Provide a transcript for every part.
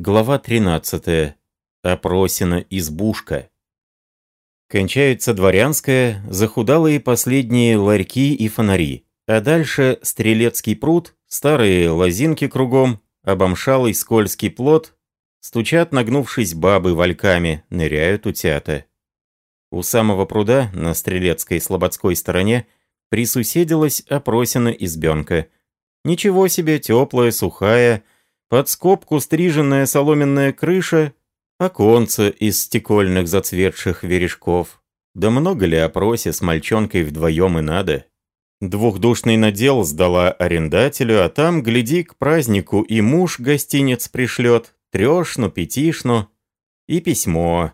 Глава 13. Опросина избушка. Кончается дворянская, захудалые последние ларьки и фонари. А дальше стрелецкий пруд, старые лозинки кругом, обомшалый скользкий плот, стучат, нагнувшись бабы вальками, ныряют утята. У самого пруда, на стрелецкой слободской стороне, присуседилась опросина избенка. Ничего себе, теплая, сухая, под скобку стриженная соломенная крыша, оконце из стекольных зацветших верешков. Да много ли опросе с мальчонкой вдвоем и надо? Двухдушный надел сдала арендателю, а там, гляди, к празднику и муж гостинец пришлет, трешну, пятишну и письмо.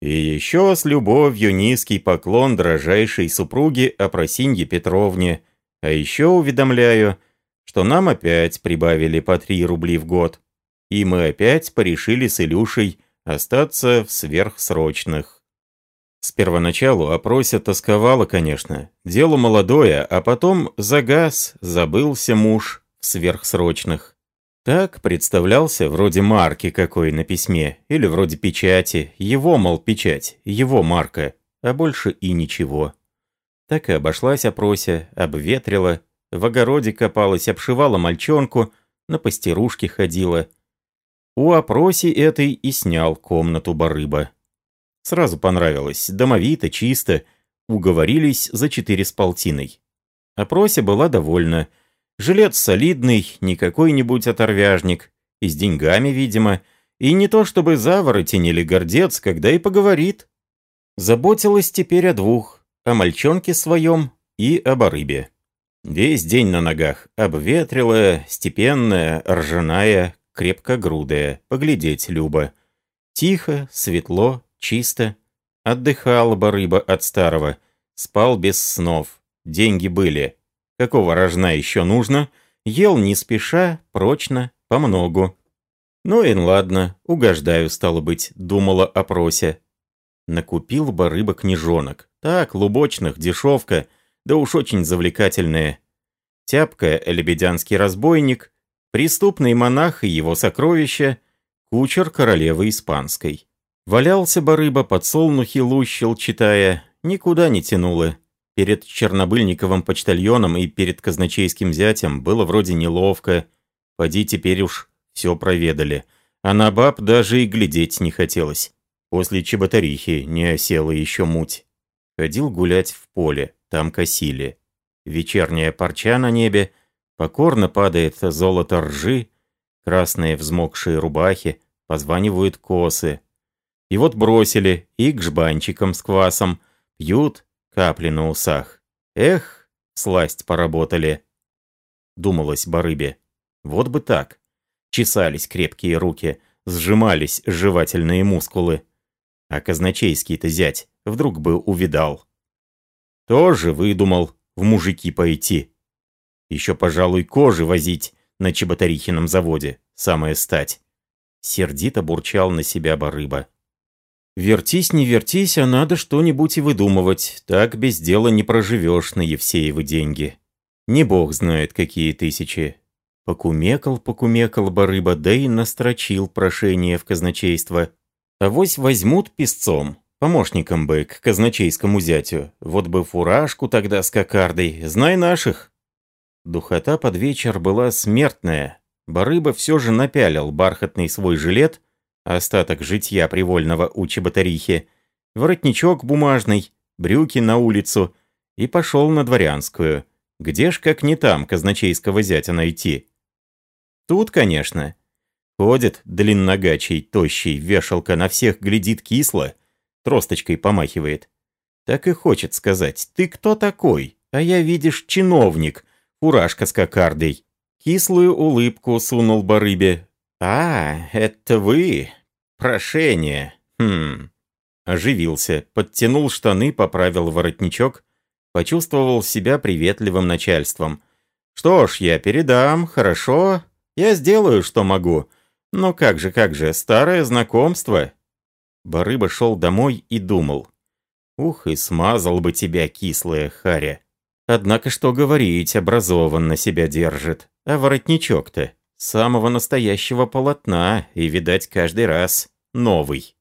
И еще с любовью низкий поклон дрожайшей супруге Опросинье Петровне. А еще уведомляю — что нам опять прибавили по 3 рубли в год, и мы опять порешили с Илюшей остаться в сверхсрочных. С первоначалу опрося тосковала, конечно. Дело молодое, а потом загас, забылся муж в сверхсрочных. Так представлялся вроде марки какой на письме, или вроде печати, его, мол, печать, его марка, а больше и ничего. Так и обошлась опрося, обветрила, в огороде копалась, обшивала мальчонку, на пастерушке ходила. У опроси этой и снял комнату барыба. Сразу понравилось, домовито, чисто, уговорились за четыре с полтиной. Опрося была довольна. Жилет солидный, не какой-нибудь оторвяжник, и с деньгами, видимо, и не то чтобы заворотень или гордец, когда и поговорит. Заботилась теперь о двух, о мальчонке своем и о барыбе. Весь день на ногах, обветрилая, степенная, ржаная, крепкогрудая, поглядеть Люба. Тихо, светло, чисто. Отдыхала бы рыба от старого, спал без снов, деньги были. Какого рожна еще нужно? Ел не спеша, прочно, помногу. Ну и ладно, угождаю, стало быть, думала о просе. Накупил бы рыба книжонок. Так, лубочных, дешевка — да уж очень завлекательные. Тяпка, лебедянский разбойник, преступный монах и его сокровища, кучер королевы испанской. Валялся барыба, подсолнухи лущил, читая, никуда не тянуло. Перед Чернобыльниковым почтальоном и перед казначейским зятем было вроде неловко. Поди теперь уж все проведали. А на баб даже и глядеть не хотелось. После чеботарихи не осела еще муть. Ходил гулять в поле там косили. Вечерняя парча на небе, покорно падает золото ржи, красные взмокшие рубахи, позванивают косы. И вот бросили и к жбанчикам с квасом, пьют капли на усах. Эх, сласть поработали. Думалось барыбе. Вот бы так. Чесались крепкие руки, сжимались жевательные мускулы. А казначейский-то зять вдруг бы увидал. Тоже выдумал в мужики пойти. Еще, пожалуй, кожи возить на Чеботарихином заводе. Самое стать. Сердито бурчал на себя барыба. Вертись, не вертись, а надо что-нибудь и выдумывать. Так без дела не проживешь на Евсеевы деньги. Не бог знает, какие тысячи. Покумекал, покумекал барыба, да и настрочил прошение в казначейство. Авось возьмут песцом, Помощником бы к казначейскому зятю. Вот бы фуражку тогда с кокардой. Знай наших. Духота под вечер была смертная. Барыба все же напялил бархатный свой жилет, остаток житья привольного у чеботарихи, воротничок бумажный, брюки на улицу и пошел на дворянскую. Где ж как не там казначейского зятя найти? Тут, конечно. Ходит длинногачий, тощий, вешалка на всех глядит кисло, тросточкой помахивает. Так и хочет сказать, ты кто такой? А я, видишь, чиновник, фуражка с кокардой. Кислую улыбку сунул барыбе. А, это вы? Прошение. Хм. Оживился, подтянул штаны, поправил воротничок, почувствовал себя приветливым начальством. Что ж, я передам, хорошо. Я сделаю, что могу. Но как же, как же, старое знакомство. Барыба шел домой и думал. «Ух, и смазал бы тебя, кислая харя!» Однако что говорить, образованно себя держит. А воротничок-то? Самого настоящего полотна, и, видать, каждый раз новый.